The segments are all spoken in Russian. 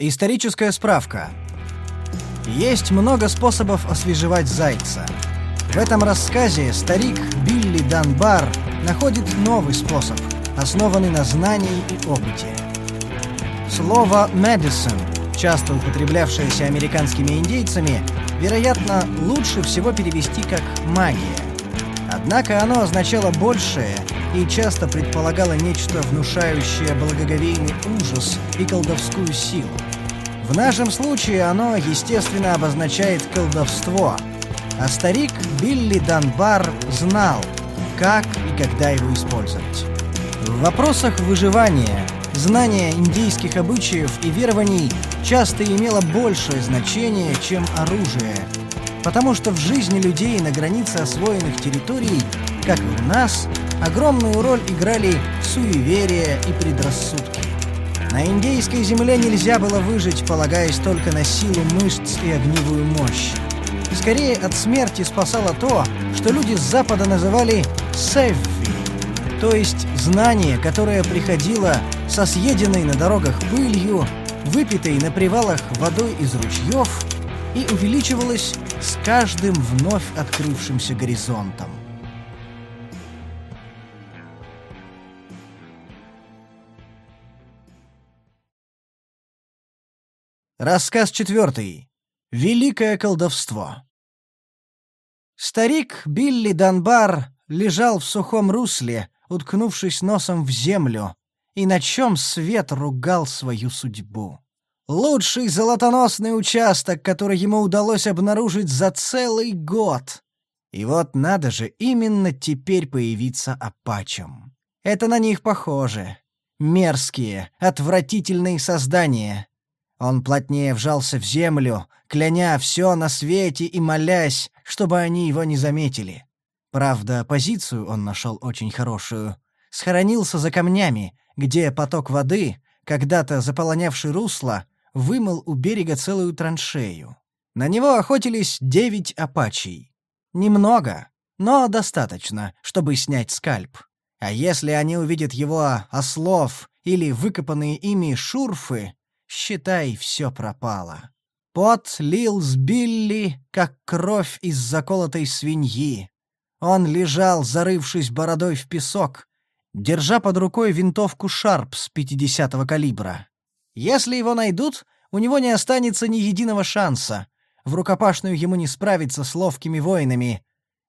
Историческая справка. Есть много способов освежевать зайца. В этом рассказе старик Билли Данбар находит новый способ, основанный на знании и опыте. Слово «medicine», часто употреблявшееся американскими индейцами, вероятно, лучше всего перевести как «магия». Однако оно означало большее – и часто предполагало нечто внушающее благоговейный ужас и колдовскую силу. В нашем случае оно, естественно, обозначает колдовство, а старик Билли Данбар знал, как и когда его использовать. В вопросах выживания знание индейских обычаев и верований часто имело большее значение, чем оружие – Потому что в жизни людей на границе освоенных территорий, как и у нас, огромную роль играли суеверия и предрассудки. На индейской земле нельзя было выжить, полагаясь только на силу мышц и огневую мощь. Скорее от смерти спасало то, что люди с Запада называли «сэвви», то есть знание, которое приходило со съеденной на дорогах пылью, выпитой на привалах водой из ручьев и увеличивалось с каждым вновь открывшимся горизонтом. Рассказ четвертый. Великое колдовство. Старик Билли Данбар лежал в сухом русле, уткнувшись носом в землю, и на чем свет ругал свою судьбу. Лучший золотоносный участок, который ему удалось обнаружить за целый год. И вот надо же именно теперь появиться апачам. Это на них похоже. Мерзкие, отвратительные создания. Он плотнее вжался в землю, кляня все на свете и молясь, чтобы они его не заметили. Правда, позицию он нашел очень хорошую. Схоронился за камнями, где поток воды, когда-то заполонявший русло, вымыл у берега целую траншею. На него охотились девять апачей. Немного, но достаточно, чтобы снять скальп. А если они увидят его ослов или выкопанные ими шурфы, считай, все пропало. Пот лил с Билли, как кровь из заколотой свиньи. Он лежал, зарывшись бородой в песок, держа под рукой винтовку «Шарп» с 50-го калибра. Если его найдут, у него не останется ни единого шанса. В рукопашную ему не справиться с ловкими воинами.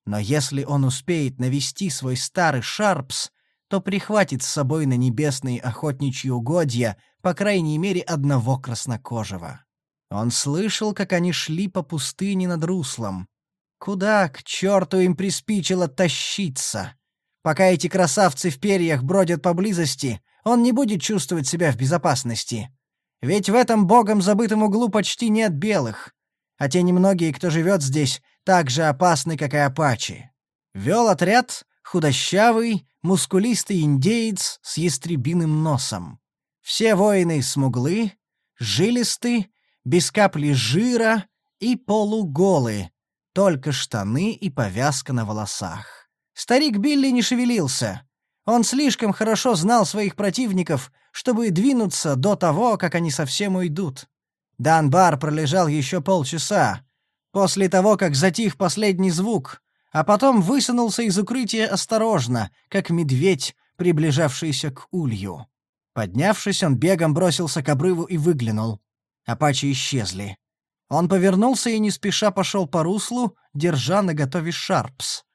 Но если он успеет навести свой старый Шарпс, то прихватит с собой на небесные охотничьи угодья по крайней мере одного краснокожего. Он слышал, как они шли по пустыне над руслом. Куда, к черту, им приспичило тащиться? Пока эти красавцы в перьях бродят поблизости, он не будет чувствовать себя в безопасности. Ведь в этом богом забытом углу почти нет белых. А те немногие, кто живет здесь, так же опасны, как и апачи. Вел отряд худощавый, мускулистый индеец с ястребиным носом. Все воины смуглы, жилисты, без капли жира и полуголы, только штаны и повязка на волосах. Старик Билли не шевелился. Он слишком хорошо знал своих противников, чтобы двинуться до того, как они совсем уйдут. Данбар пролежал еще полчаса, после того, как затих последний звук, а потом высунулся из укрытия осторожно, как медведь, приближавшийся к улью. Поднявшись, он бегом бросился к обрыву и выглянул. Апачи исчезли. Он повернулся и не спеша пошел по руслу, держа наготове шарпс.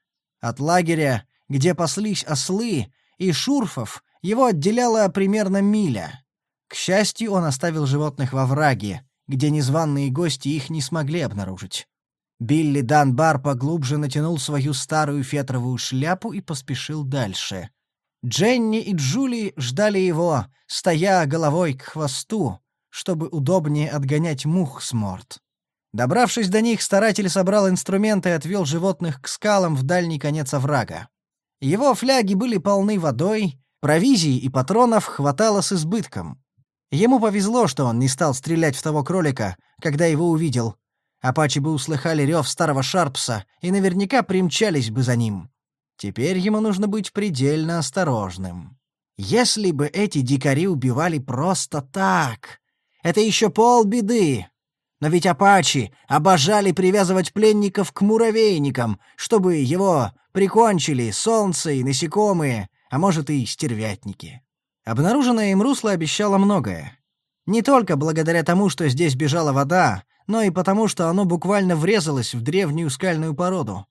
От лагеря, где паслись ослы, и шурфов, его отделяла примерно миля. К счастью, он оставил животных во враге, где незваные гости их не смогли обнаружить. Билли Данбар поглубже натянул свою старую фетровую шляпу и поспешил дальше. Дженни и Джули ждали его, стоя головой к хвосту, чтобы удобнее отгонять мух с морд. Добравшись до них, старатель собрал инструменты и отвел животных к скалам в дальний конец оврага. Его фляги были полны водой, Провизии и патронов хватало с избытком. Ему повезло, что он не стал стрелять в того кролика, когда его увидел. Апачи бы услыхали рев старого Шарпса и наверняка примчались бы за ним. Теперь ему нужно быть предельно осторожным. Если бы эти дикари убивали просто так, это еще полбеды. Но ведь апачи обожали привязывать пленников к муравейникам, чтобы его прикончили солнце и насекомые, а может и стервятники. Обнаруженное им русло обещало многое. Не только благодаря тому, что здесь бежала вода, но и потому, что оно буквально врезалось в древнюю скальную породу.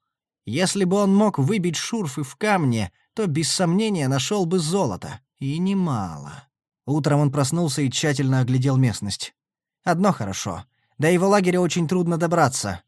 Если бы он мог выбить шурфы в камне, то без сомнения нашел бы золото. И немало. Утром он проснулся и тщательно оглядел местность. Одно хорошо. До его лагеря очень трудно добраться.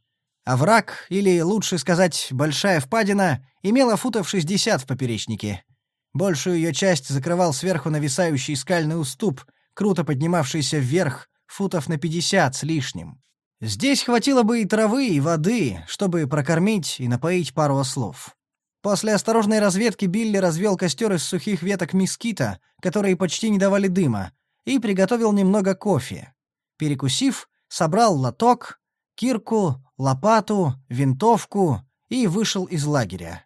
А враг, или, лучше сказать, большая впадина, имела футов 60 в поперечнике — Большую ее часть закрывал сверху нависающий скальный уступ, круто поднимавшийся вверх, футов на 50 с лишним. Здесь хватило бы и травы, и воды, чтобы прокормить и напоить пару ослов. После осторожной разведки Билли развел костер из сухих веток мискита, которые почти не давали дыма, и приготовил немного кофе. Перекусив, собрал лоток, кирку, лопату, винтовку и вышел из лагеря.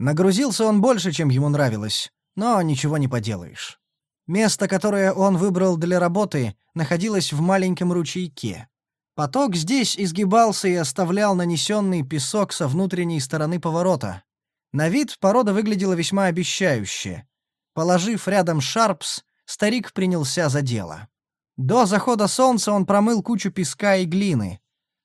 Нагрузился он больше, чем ему нравилось, но ничего не поделаешь. Место, которое он выбрал для работы, находилось в маленьком ручейке. Поток здесь изгибался и оставлял нанесенный песок со внутренней стороны поворота. На вид порода выглядела весьма обещающе. Положив рядом шарпс, старик принялся за дело. До захода солнца он промыл кучу песка и глины.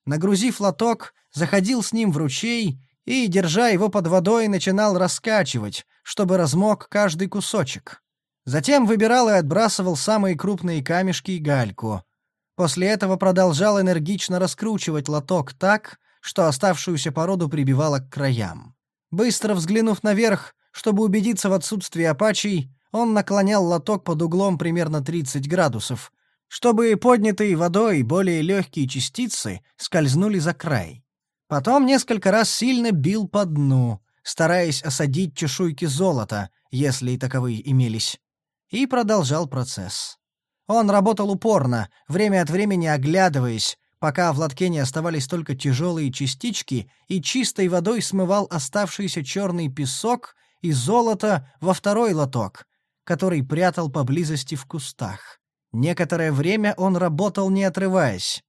Нагрузив лоток, заходил с ним в ручей и, держа его под водой, начинал раскачивать, чтобы размок каждый кусочек. Затем выбирал и отбрасывал самые крупные камешки и гальку. После этого продолжал энергично раскручивать лоток так, что оставшуюся породу прибивало к краям. Быстро взглянув наверх, чтобы убедиться в отсутствии апачей, он наклонял лоток под углом примерно 30 градусов, чтобы поднятые водой более легкие частицы скользнули за край. Потом несколько раз сильно бил по дну, стараясь осадить чешуйки золота, если и таковые имелись, и продолжал процесс. Он работал упорно, время от времени оглядываясь, пока в лотке не оставались только тяжелые частички, и чистой водой смывал оставшийся черный песок и золото во второй лоток, который прятал поблизости в кустах. Некоторое время он работал, не отрываясь.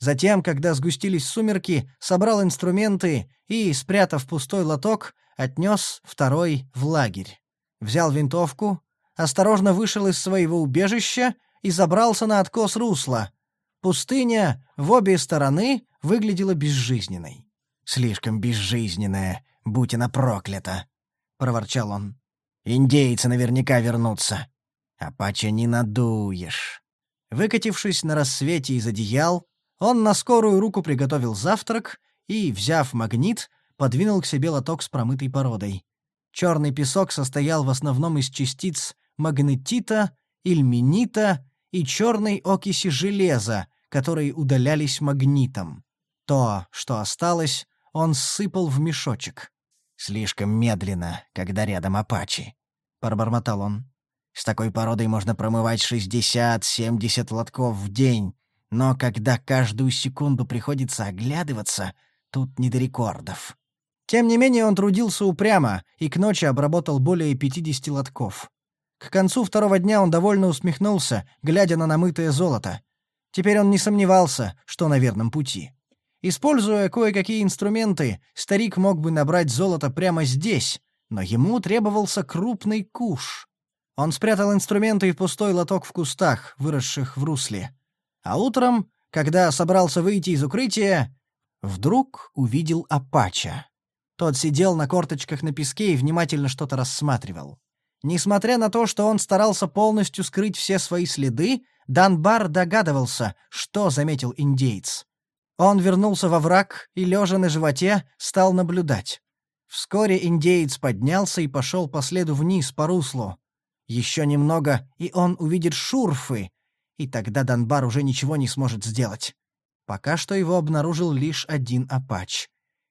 Затем, когда сгустились сумерки, собрал инструменты и, спрятав пустой лоток, отнес второй в лагерь. Взял винтовку, осторожно вышел из своего убежища и забрался на откос русла. Пустыня в обе стороны выглядела безжизненной. «Слишком безжизненная, будь она проклята!» — проворчал он. «Индейцы наверняка вернутся. Апача не надуешь». Выкатившись на рассвете из одеял, он на скорую руку приготовил завтрак и, взяв магнит, подвинул к себе лоток с промытой породой. Черный песок состоял в основном из частиц магнетита, ильменита и черной окиси железа, которые удалялись магнитом. То, что осталось, он сыпал в мешочек. «Слишком медленно, когда рядом апачи», — пробормотал он. «С такой породой можно промывать 60-70 лотков в день, но когда каждую секунду приходится оглядываться, тут не до рекордов. Тем не менее он трудился упрямо и к ночи обработал более 50 лотков. К концу второго дня он довольно усмехнулся, глядя на намытое золото. Теперь он не сомневался, что на верном пути. Используя кое-какие инструменты, старик мог бы набрать золото прямо здесь, но ему требовался крупный куш. Он спрятал инструменты и пустой лоток в кустах, выросших в русле. А утром, когда собрался выйти из укрытия, вдруг увидел Апача. Тот сидел на корточках на песке и внимательно что-то рассматривал. Несмотря на то, что он старался полностью скрыть все свои следы, Данбар догадывался, что заметил индейец. Он вернулся во враг и, лежа на животе, стал наблюдать. Вскоре индеец поднялся и пошел по следу вниз по руслу. Еще немного, и он увидит шурфы, и тогда Донбар уже ничего не сможет сделать. Пока что его обнаружил лишь один апач.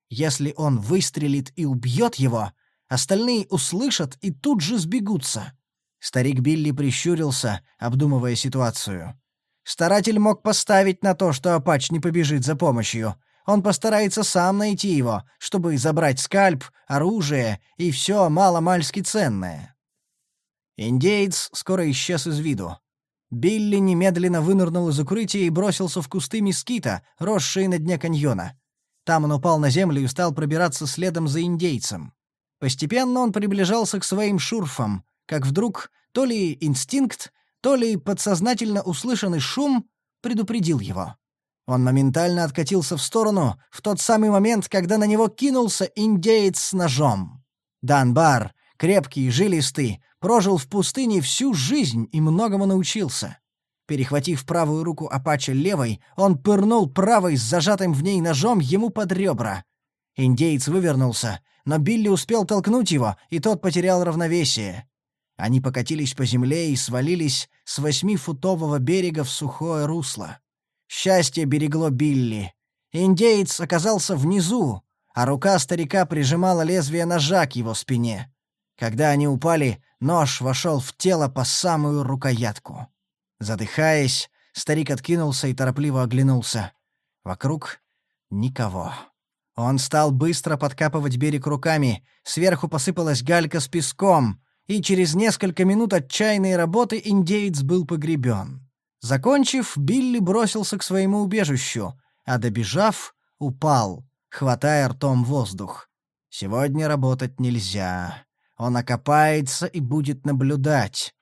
Если он выстрелит и убьет его, остальные услышат и тут же сбегутся. Старик Билли прищурился, обдумывая ситуацию. Старатель мог поставить на то, что апач не побежит за помощью. Он постарается сам найти его, чтобы забрать скальп, оружие и все маломальски ценное. Индеец скоро исчез из виду. Билли немедленно вынырнул из укрытия и бросился в кусты мескита, росшие на дне каньона. Там он упал на землю и стал пробираться следом за индейцем. Постепенно он приближался к своим шурфам, как вдруг то ли инстинкт, то ли подсознательно услышанный шум предупредил его. Он моментально откатился в сторону в тот самый момент, когда на него кинулся индеец с ножом. Данбар, крепкий, и жилистый, прожил в пустыне всю жизнь и многому научился. Перехватив правую руку Апача левой, он пырнул правой с зажатым в ней ножом ему под ребра. Индеец вывернулся, но Билли успел толкнуть его, и тот потерял равновесие. Они покатились по земле и свалились с восьмифутового берега в сухое русло. Счастье берегло Билли. Индеец оказался внизу, а рука старика прижимала лезвие ножа к его спине. Когда они упали, нож вошел в тело по самую рукоятку. Задыхаясь, старик откинулся и торопливо оглянулся. Вокруг никого. Он стал быстро подкапывать берег руками, сверху посыпалась галька с песком, и через несколько минут отчаянной работы индеец был погребен. Закончив, Билли бросился к своему убежищу, а добежав, упал, хватая ртом воздух. «Сегодня работать нельзя. Он окопается и будет наблюдать.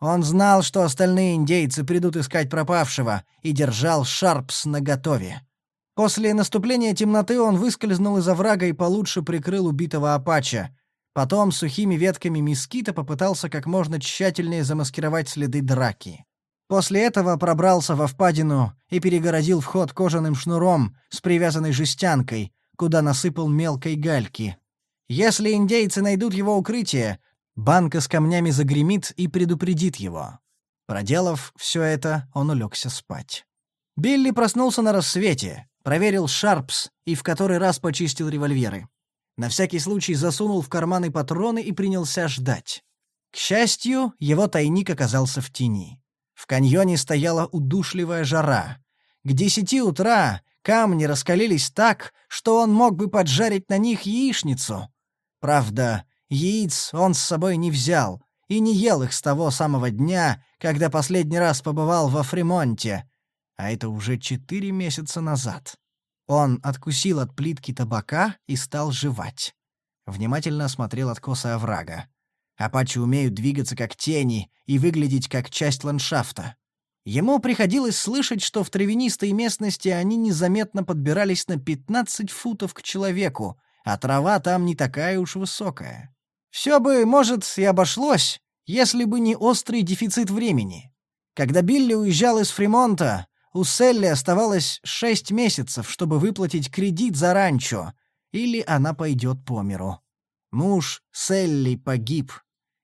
Он знал, что остальные индейцы придут искать пропавшего, и держал Шарпс наготове. После наступления темноты он выскользнул из оврага и получше прикрыл убитого апача. Потом сухими ветками мескита попытался как можно тщательнее замаскировать следы драки. После этого пробрался во впадину и перегородил вход кожаным шнуром с привязанной жестянкой, куда насыпал мелкой гальки. Если индейцы найдут его укрытие, банка с камнями загремит и предупредит его. Проделав все это, он улегся спать. Билли проснулся на рассвете, проверил Шарпс и в который раз почистил револьверы. На всякий случай засунул в карманы патроны и принялся ждать. К счастью, его тайник оказался в тени. В каньоне стояла удушливая жара. К десяти утра камни раскалились так, что он мог бы поджарить на них яичницу, Правда, яиц он с собой не взял и не ел их с того самого дня, когда последний раз побывал во Фримонте, а это уже четыре месяца назад. Он откусил от плитки табака и стал жевать. Внимательно осмотрел откосы оврага. Апачи умеют двигаться как тени и выглядеть как часть ландшафта. Ему приходилось слышать, что в травянистой местности они незаметно подбирались на 15 футов к человеку, а трава там не такая уж высокая. Все бы, может, и обошлось, если бы не острый дефицит времени. Когда Билли уезжал из Фримонта, у Селли оставалось шесть месяцев, чтобы выплатить кредит за ранчо, или она пойдет по миру. Муж Селли погиб.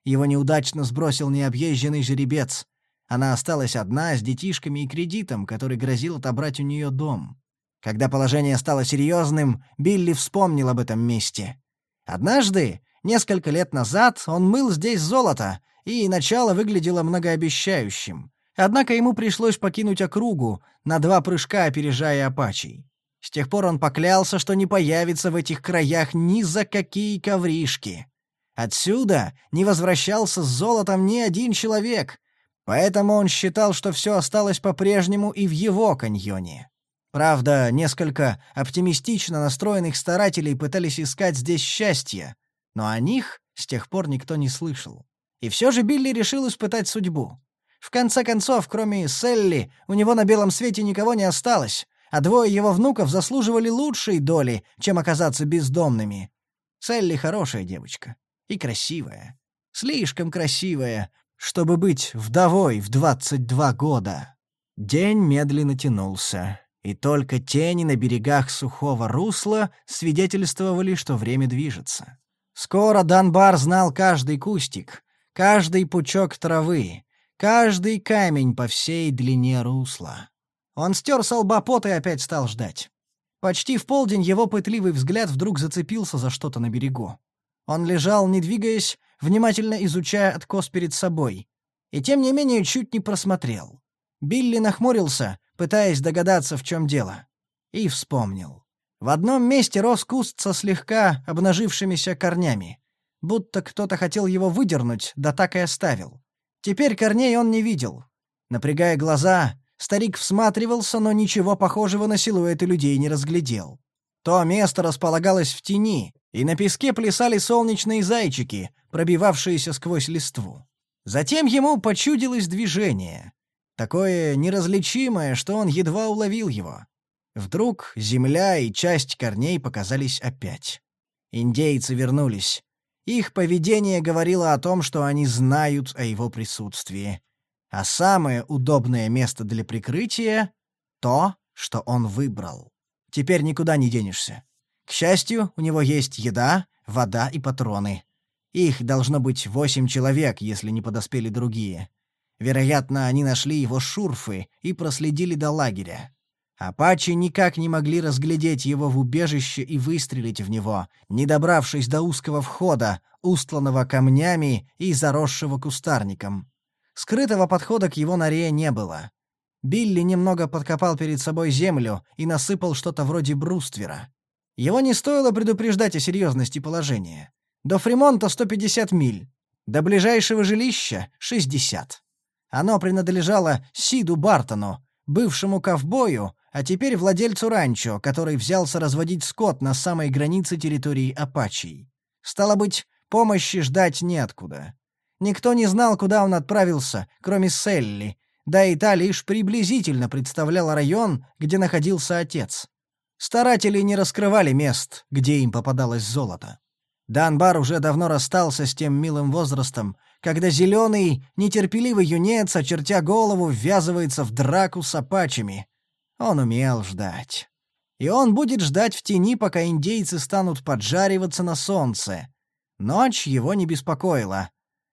Его неудачно сбросил необъезженный жеребец. Она осталась одна с детишками и кредитом, который грозил отобрать у нее дом. Когда положение стало серьезным, Билли вспомнил об этом месте. Однажды, несколько лет назад, он мыл здесь золото, и начало выглядело многообещающим. Однако ему пришлось покинуть округу, на два прыжка опережая Апачей. С тех пор он поклялся, что не появится в этих краях ни за какие ковришки. Отсюда не возвращался с золотом ни один человек, поэтому он считал, что все осталось по-прежнему и в его каньоне. Правда, несколько оптимистично настроенных старателей пытались искать здесь счастье, но о них с тех пор никто не слышал. И все же Билли решил испытать судьбу. В конце концов, кроме Селли, у него на белом свете никого не осталось, а двое его внуков заслуживали лучшей доли, чем оказаться бездомными. Селли хорошая девочка. И красивая. Слишком красивая, чтобы быть вдовой в 22 года. День медленно тянулся и только тени на берегах сухого русла свидетельствовали, что время движется. Скоро Данбар знал каждый кустик, каждый пучок травы, каждый камень по всей длине русла. Он стер салбопот и опять стал ждать. Почти в полдень его пытливый взгляд вдруг зацепился за что-то на берегу. Он лежал, не двигаясь, внимательно изучая откос перед собой. И тем не менее чуть не просмотрел. Билли нахмурился, пытаясь догадаться, в чем дело. И вспомнил. В одном месте рос куст со слегка обнажившимися корнями. Будто кто-то хотел его выдернуть, да так и оставил. Теперь корней он не видел. Напрягая глаза, старик всматривался, но ничего похожего на силуэты людей не разглядел. То место располагалось в тени, и на песке плясали солнечные зайчики, пробивавшиеся сквозь листву. Затем ему почудилось движение такое неразличимое, что он едва уловил его. Вдруг земля и часть корней показались опять. Индейцы вернулись. Их поведение говорило о том, что они знают о его присутствии. А самое удобное место для прикрытия — то, что он выбрал. Теперь никуда не денешься. К счастью, у него есть еда, вода и патроны. Их должно быть восемь человек, если не подоспели другие. Вероятно, они нашли его шурфы и проследили до лагеря. Апачи никак не могли разглядеть его в убежище и выстрелить в него, не добравшись до узкого входа, устланного камнями и заросшего кустарником. Скрытого подхода к его норе не было. Билли немного подкопал перед собой землю и насыпал что-то вроде бруствера. Его не стоило предупреждать о серьезности положения. До Фримонта 150 миль, до ближайшего жилища — 60. Оно принадлежало Сиду Бартону, бывшему ковбою, а теперь владельцу ранчо, который взялся разводить скот на самой границе территории Апачей. Стало быть, помощи ждать неоткуда. Никто не знал, куда он отправился, кроме Селли, да и та лишь приблизительно представляла район, где находился отец. Старатели не раскрывали мест, где им попадалось золото. Данбар уже давно расстался с тем милым возрастом, когда зеленый, нетерпеливый юнец, очертя голову, ввязывается в драку с апачами. Он умел ждать. И он будет ждать в тени, пока индейцы станут поджариваться на солнце. Ночь его не беспокоила.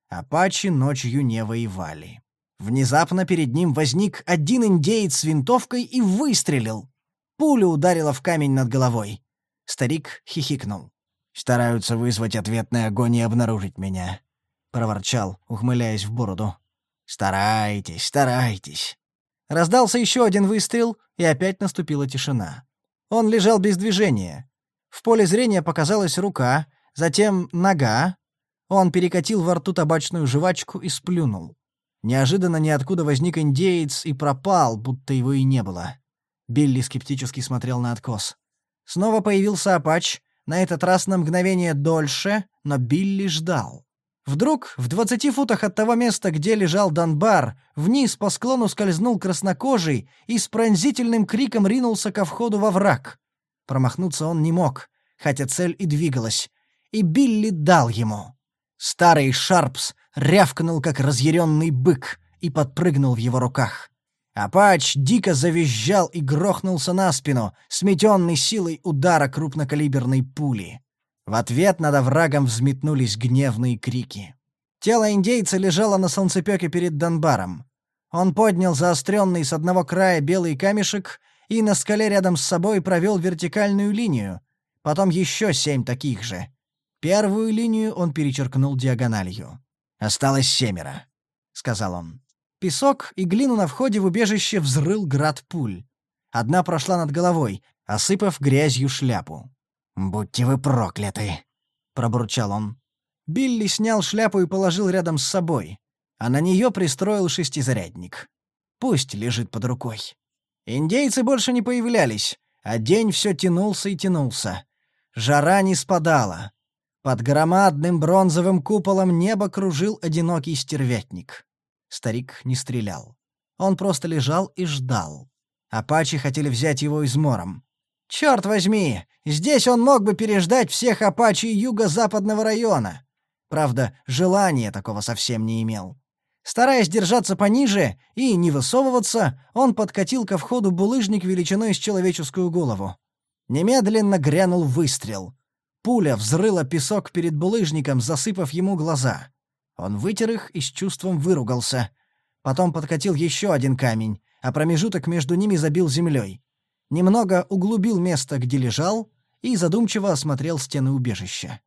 Апачи ночью не воевали. Внезапно перед ним возник один индеец с винтовкой и выстрелил. Пуля ударила в камень над головой. Старик хихикнул. «Стараются вызвать ответный огонь и обнаружить меня. — проворчал, ухмыляясь в бороду. «Старайтесь, старайтесь». Раздался еще один выстрел, и опять наступила тишина. Он лежал без движения. В поле зрения показалась рука, затем нога. Он перекатил во рту табачную жвачку и сплюнул. Неожиданно ниоткуда возник индеец и пропал, будто его и не было. Билли скептически смотрел на откос. Снова появился Апач, на этот раз на мгновение дольше, но Билли ждал. Вдруг, в двадцати футах от того места, где лежал Донбар, вниз по склону скользнул краснокожий и с пронзительным криком ринулся ко входу во враг. Промахнуться он не мог, хотя цель и двигалась. И Билли дал ему. Старый Шарпс рявкнул, как разъяренный бык, и подпрыгнул в его руках. Апач дико завизжал и грохнулся на спину, сметенный силой удара крупнокалиберной пули. В ответ над оврагом взметнулись гневные крики. Тело индейца лежало на солнцепёке перед Донбаром. Он поднял заостренный с одного края белый камешек и на скале рядом с собой провел вертикальную линию, потом еще семь таких же. Первую линию он перечеркнул диагональю. «Осталось семеро», — сказал он. Песок и глину на входе в убежище взрыл град пуль. Одна прошла над головой, осыпав грязью шляпу. «Будьте вы прокляты!» — пробурчал он. Билли снял шляпу и положил рядом с собой, а на нее пристроил шестизарядник. Пусть лежит под рукой. Индейцы больше не появлялись, а день все тянулся и тянулся. Жара не спадала. Под громадным бронзовым куполом небо кружил одинокий стервятник. Старик не стрелял. Он просто лежал и ждал. Апачи хотели взять его измором. Черт возьми, здесь он мог бы переждать всех апачи юго-западного района. Правда, желания такого совсем не имел. Стараясь держаться пониже и не высовываться, он подкатил ко входу булыжник величиной с человеческую голову. Немедленно грянул выстрел. Пуля взрыла песок перед булыжником, засыпав ему глаза. Он вытер их и с чувством выругался. Потом подкатил еще один камень, а промежуток между ними забил землей немного углубил место, где лежал, и задумчиво осмотрел стены убежища.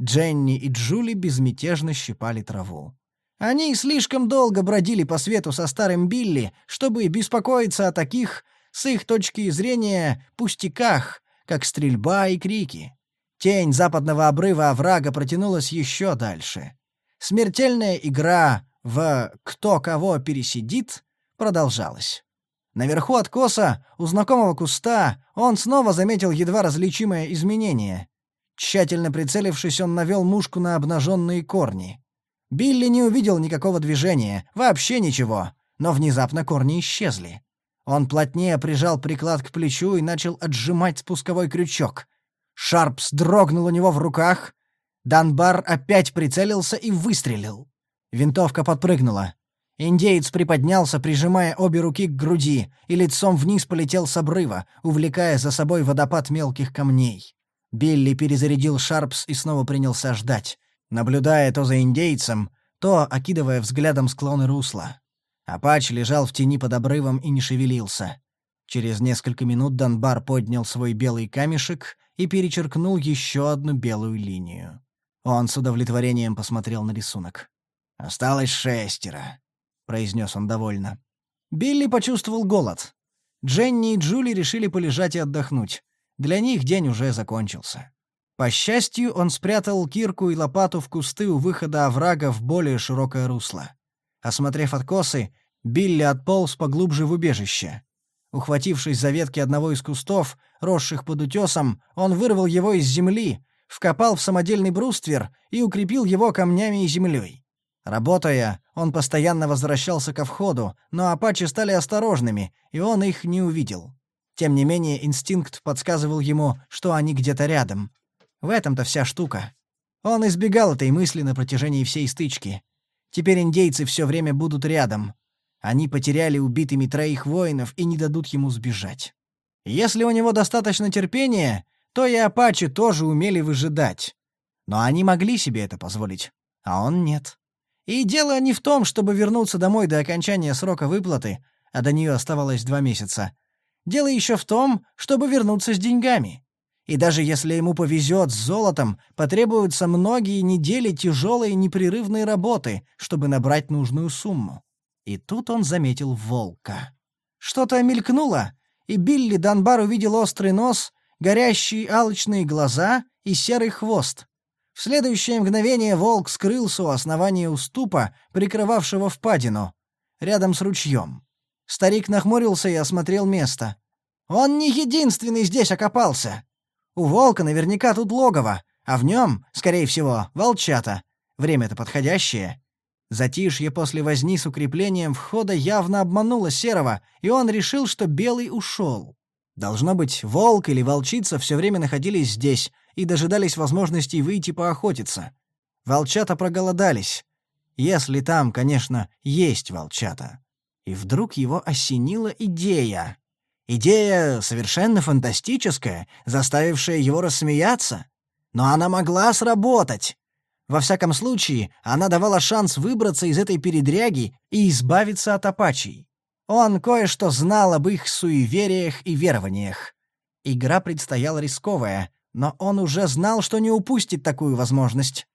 Дженни и Джули безмятежно щипали траву. Они слишком долго бродили по свету со старым Билли, чтобы беспокоиться о таких, с их точки зрения, пустяках, как стрельба и крики. Тень западного обрыва оврага протянулась еще дальше. Смертельная игра в «кто кого пересидит» продолжалась. Наверху откоса, у знакомого куста, он снова заметил едва различимое изменение. Тщательно прицелившись, он навел мушку на обнаженные корни. Билли не увидел никакого движения, вообще ничего, но внезапно корни исчезли. Он плотнее прижал приклад к плечу и начал отжимать спусковой крючок. Шарпс дрогнул у него в руках. Данбар опять прицелился и выстрелил. Винтовка подпрыгнула. Индеец приподнялся, прижимая обе руки к груди, и лицом вниз полетел с обрыва, увлекая за собой водопад мелких камней. Билли перезарядил Шарпс и снова принялся ждать, наблюдая то за индейцем, то окидывая взглядом склоны русла. Апач лежал в тени под обрывом и не шевелился. Через несколько минут Донбар поднял свой белый камешек и перечеркнул еще одну белую линию. Он с удовлетворением посмотрел на рисунок. «Осталось шестеро», — произнес он довольно. Билли почувствовал голод. Дженни и Джули решили полежать и отдохнуть. Для них день уже закончился. По счастью, он спрятал кирку и лопату в кусты у выхода оврага в более широкое русло. Осмотрев откосы, Билли отполз поглубже в убежище. Ухватившись за ветки одного из кустов, росших под утесом, он вырвал его из земли, вкопал в самодельный бруствер и укрепил его камнями и землей. Работая, он постоянно возвращался ко входу, но апачи стали осторожными, и он их не увидел. Тем не менее, инстинкт подсказывал ему, что они где-то рядом. В этом-то вся штука. Он избегал этой мысли на протяжении всей стычки. Теперь индейцы все время будут рядом. Они потеряли убитыми троих воинов и не дадут ему сбежать. Если у него достаточно терпения, то и апачи тоже умели выжидать. Но они могли себе это позволить, а он нет. И дело не в том, чтобы вернуться домой до окончания срока выплаты, а до нее оставалось два месяца. Дело еще в том, чтобы вернуться с деньгами. И даже если ему повезет с золотом, потребуются многие недели тяжелой непрерывной работы, чтобы набрать нужную сумму. И тут он заметил волка. Что-то мелькнуло, и Билли Данбар увидел острый нос, горящие алчные глаза и серый хвост. В следующее мгновение волк скрылся у основания уступа, прикрывавшего впадину, рядом с ручьем. Старик нахмурился и осмотрел место. «Он не единственный здесь окопался. У волка наверняка тут логово, а в нем, скорее всего, волчата. Время-то подходящее». Затишье после возни с укреплением входа явно обмануло Серого, и он решил, что Белый ушел. Должно быть, волк или волчица все время находились здесь и дожидались возможности выйти поохотиться. Волчата проголодались. Если там, конечно, есть волчата. И вдруг его осенила идея. Идея совершенно фантастическая, заставившая его рассмеяться. Но она могла сработать. Во всяком случае, она давала шанс выбраться из этой передряги и избавиться от апачей. Он кое-что знал об их суевериях и верованиях. Игра предстояла рисковая, но он уже знал, что не упустит такую возможность.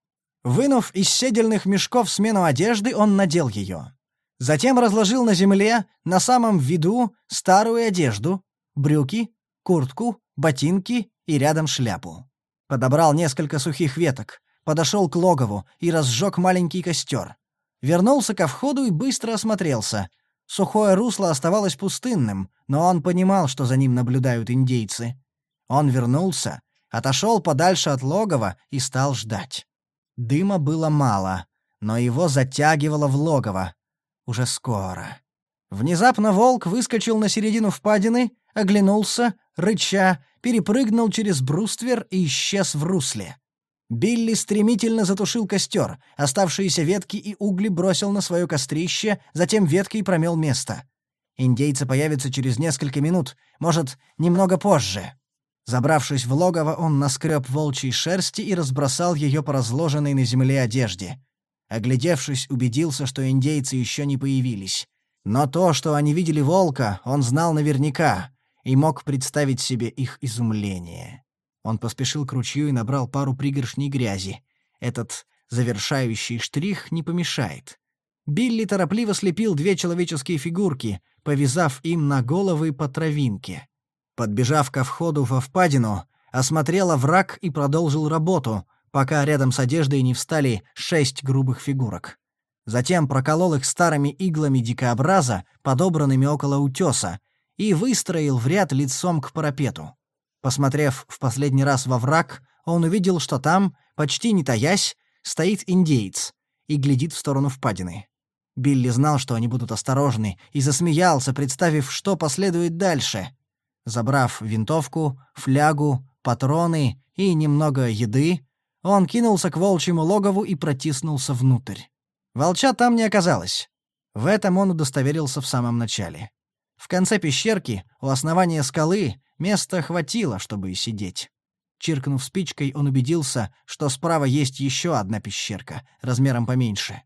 Вынув из седельных мешков смену одежды, он надел ее. Затем разложил на земле, на самом виду, старую одежду, брюки, куртку, ботинки и рядом шляпу. Подобрал несколько сухих веток, подошел к логову и разжег маленький костер. Вернулся ко входу и быстро осмотрелся. Сухое русло оставалось пустынным, но он понимал, что за ним наблюдают индейцы. Он вернулся, отошел подальше от логова и стал ждать. Дыма было мало, но его затягивало в логово. Уже скоро. Внезапно волк выскочил на середину впадины, оглянулся, рыча, перепрыгнул через бруствер и исчез в русле. Билли стремительно затушил костер, оставшиеся ветки и угли бросил на свое кострище, затем веткой промел место. Индейцы появятся через несколько минут, может, немного позже. Забравшись в логово, он наскреб волчьей шерсти и разбросал ее по разложенной на земле одежде. Оглядевшись, убедился, что индейцы еще не появились. Но то, что они видели волка, он знал наверняка и мог представить себе их изумление. Он поспешил к ручью и набрал пару пригоршней грязи. Этот завершающий штрих не помешает. Билли торопливо слепил две человеческие фигурки, повязав им на головы по травинке. Подбежав ко входу во впадину, осмотрел овраг и продолжил работу, пока рядом с одеждой не встали шесть грубых фигурок. Затем проколол их старыми иглами дикообраза, подобранными около утеса, и выстроил в ряд лицом к парапету. Посмотрев в последний раз во враг, он увидел, что там, почти не таясь, стоит индеец и глядит в сторону впадины. Билли знал, что они будут осторожны, и засмеялся, представив, что последует дальше. Забрав винтовку, флягу, патроны и немного еды, он кинулся к волчьему логову и протиснулся внутрь. Волча там не оказалось. В этом он удостоверился в самом начале. В конце пещерки, у основания скалы, места хватило, чтобы и сидеть. Чиркнув спичкой, он убедился, что справа есть еще одна пещерка, размером поменьше.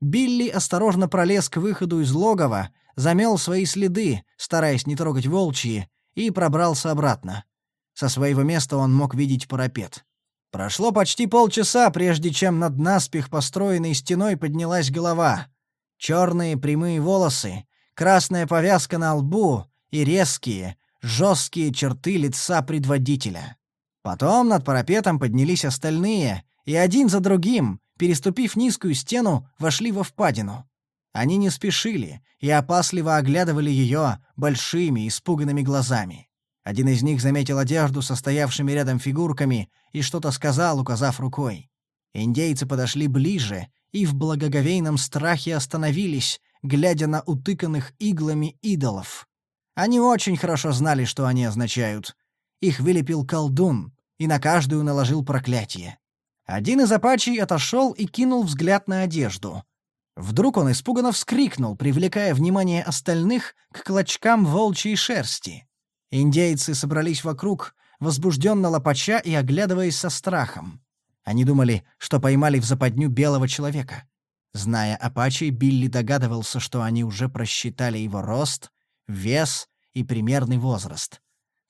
Билли осторожно пролез к выходу из логова, замел свои следы, стараясь не трогать волчьи, и пробрался обратно. Со своего места он мог видеть парапет. Прошло почти полчаса, прежде чем над наспех построенной стеной поднялась голова. Черные прямые волосы, красная повязка на лбу и резкие, жесткие черты лица предводителя. Потом над парапетом поднялись остальные, и один за другим, переступив низкую стену, вошли во впадину. Они не спешили и опасливо оглядывали ее большими, испуганными глазами. Один из них заметил одежду со стоявшими рядом фигурками и что-то сказал, указав рукой. Индейцы подошли ближе и в благоговейном страхе остановились, глядя на утыканных иглами идолов. Они очень хорошо знали, что они означают. Их вылепил колдун и на каждую наложил проклятие. Один из апачей отошел и кинул взгляд на одежду. Вдруг он испуганно вскрикнул, привлекая внимание остальных к клочкам волчьей шерсти. Индейцы собрались вокруг, возбужденно лопача и оглядываясь со страхом. Они думали, что поймали в западню белого человека. Зная Апачи, Билли догадывался, что они уже просчитали его рост, вес и примерный возраст.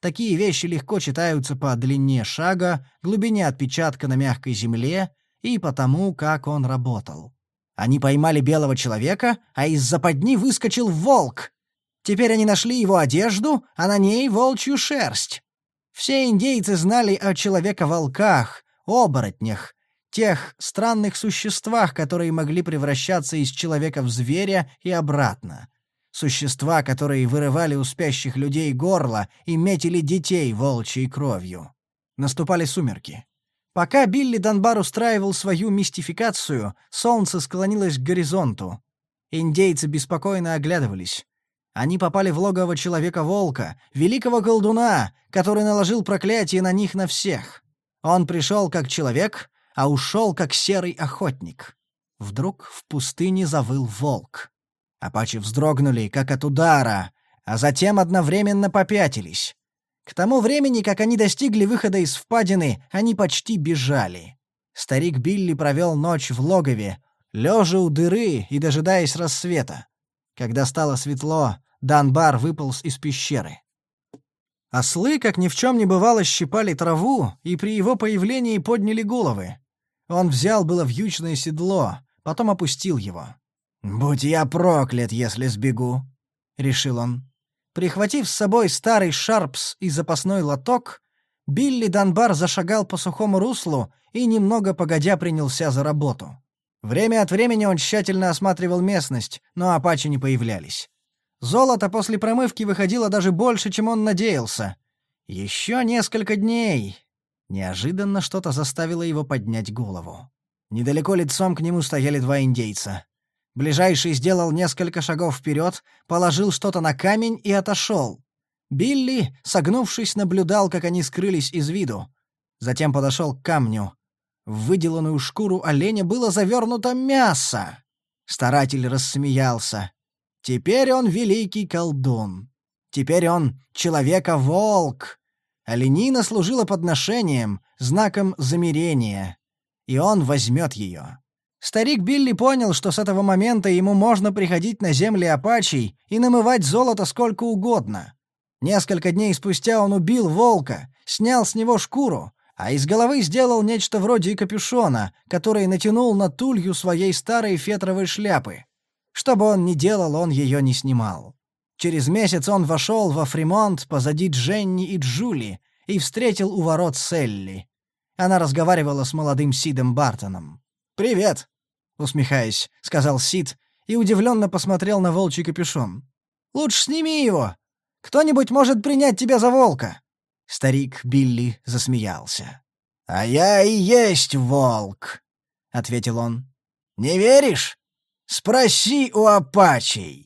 Такие вещи легко читаются по длине шага, глубине отпечатка на мягкой земле и по тому, как он работал. Они поймали белого человека, а из-за западни выскочил волк. Теперь они нашли его одежду, а на ней волчью шерсть. Все индейцы знали о человека-волках, оборотнях, тех странных существах, которые могли превращаться из человека в зверя и обратно. Существа, которые вырывали у спящих людей горло и метили детей волчьей кровью. Наступали сумерки. Пока Билли Донбар устраивал свою мистификацию, солнце склонилось к горизонту. Индейцы беспокойно оглядывались. Они попали в логово Человека-волка, великого колдуна, который наложил проклятие на них на всех. Он пришел как человек, а ушел, как серый охотник. Вдруг в пустыне завыл волк. Апачи вздрогнули, как от удара, а затем одновременно попятились. К тому времени, как они достигли выхода из впадины, они почти бежали. Старик Билли провел ночь в логове, лежа у дыры и дожидаясь рассвета. Когда стало светло, Данбар выполз из пещеры. Ослы, как ни в чем не бывало, щипали траву и при его появлении подняли головы. Он взял было вьючное седло, потом опустил его. «Будь я проклят, если сбегу», — решил он. Прихватив с собой старый шарпс и запасной лоток, Билли Донбар зашагал по сухому руслу и немного погодя принялся за работу. Время от времени он тщательно осматривал местность, но апачи не появлялись. Золото после промывки выходило даже больше, чем он надеялся. Еще несколько дней, Неожиданно что-то заставило его поднять голову. Недалеко лицом к нему стояли два индейца. Ближайший сделал несколько шагов вперед, положил что-то на камень и отошел. Билли, согнувшись, наблюдал, как они скрылись из виду. Затем подошел к камню. В выделанную шкуру оленя было завернуто мясо. Старатель рассмеялся. Теперь он великий колдун. Теперь он человека-волк. А Оленина служила подношением, знаком замирения. И он возьмет ее. Старик Билли понял, что с этого момента ему можно приходить на земли Апачей и намывать золото сколько угодно. Несколько дней спустя он убил волка, снял с него шкуру, а из головы сделал нечто вроде капюшона, который натянул на тулью своей старой фетровой шляпы. Что бы он ни делал, он ее не снимал. Через месяц он вошел во Фримонт позади Дженни и Джули и встретил у ворот Селли. Она разговаривала с молодым Сидом Бартоном. «Привет!» — усмехаясь, сказал Сид и удивленно посмотрел на волчий капюшон. «Лучше сними его! Кто-нибудь может принять тебя за волка!» Старик Билли засмеялся. «А я и есть волк!» — ответил он. «Не веришь? Спроси у апачей!»